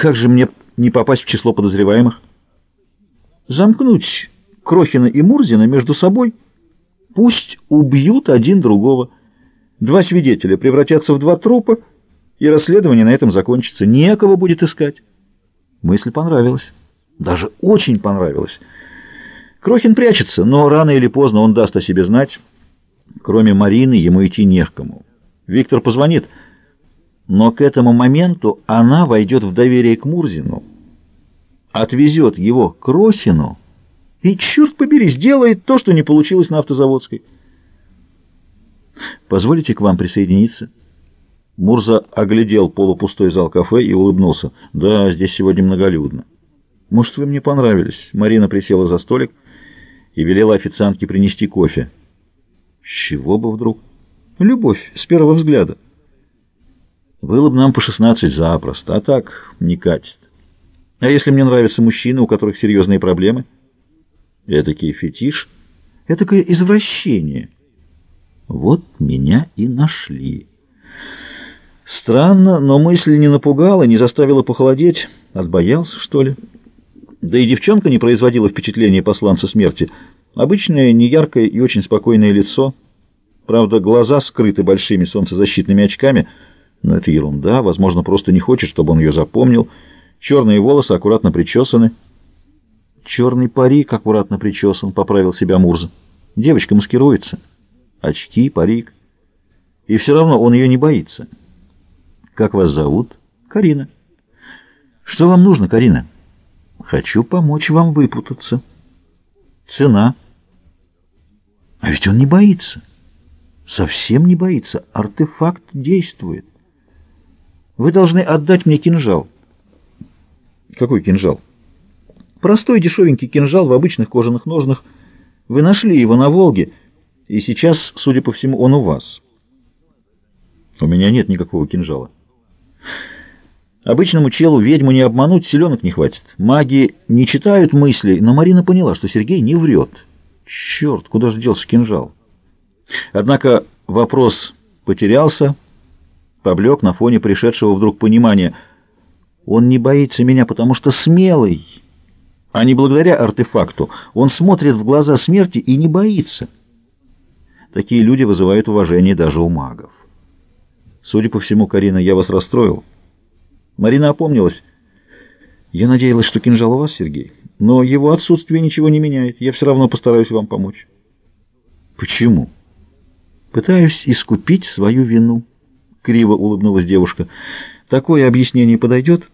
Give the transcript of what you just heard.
Как же мне не попасть в число подозреваемых? Замкнуть Крохина и Мурзина между собой. Пусть убьют один другого. Два свидетеля превратятся в два трупа, и расследование на этом закончится. Некого будет искать. Мысль понравилась. Даже очень понравилась. Крохин прячется, но рано или поздно он даст о себе знать. Кроме Марины ему идти не к кому. Виктор позвонит, но к этому моменту она войдет в доверие к Мурзину, отвезет его к Крохину и, черт побери, сделает то, что не получилось на автозаводской. «Позволите к вам присоединиться?» Мурза оглядел полупустой зал кафе и улыбнулся. «Да, здесь сегодня многолюдно». «Может, вы мне понравились?» Марина присела за столик и велела официантке принести кофе. «С чего бы вдруг?» «Любовь, с первого взгляда». «Было бы нам по шестнадцать запросто, а так не катит. А если мне нравятся мужчины, у которых серьезные проблемы?» «Этакий фетиш?» «Этакое извращение». «Вот меня и нашли». Странно, но мысль не напугала, не заставила похолодеть. Отбоялся, что ли? Да и девчонка не производила впечатления посланца смерти. Обычное, неяркое и очень спокойное лицо. Правда, глаза скрыты большими солнцезащитными очками. Но это ерунда. Возможно, просто не хочет, чтобы он ее запомнил. Черные волосы аккуратно причесаны. Черный парик аккуратно причесан, поправил себя Мурза. Девочка маскируется. Очки, парик. И все равно он ее не боится. Как вас зовут? Карина. Что вам нужно, Карина? Хочу помочь вам выпутаться. Цена. А ведь он не боится. Совсем не боится. Артефакт действует. Вы должны отдать мне кинжал. Какой кинжал? Простой дешевенький кинжал в обычных кожаных ножнах. Вы нашли его на Волге, и сейчас, судя по всему, он у вас. У меня нет никакого кинжала. Обычному челу ведьму не обмануть, селенок не хватит. Маги не читают мыслей, но Марина поняла, что Сергей не врет. Черт, куда же делся кинжал? Однако вопрос потерялся, поблек на фоне пришедшего вдруг понимания. Он не боится меня, потому что смелый, а не благодаря артефакту. Он смотрит в глаза смерти и не боится. Такие люди вызывают уважение даже у магов. Судя по всему, Карина, я вас расстроил. Марина опомнилась. Я надеялась, что кинжал у вас, Сергей, но его отсутствие ничего не меняет. Я все равно постараюсь вам помочь. Почему? Пытаюсь искупить свою вину. Криво улыбнулась девушка. Такое объяснение подойдет?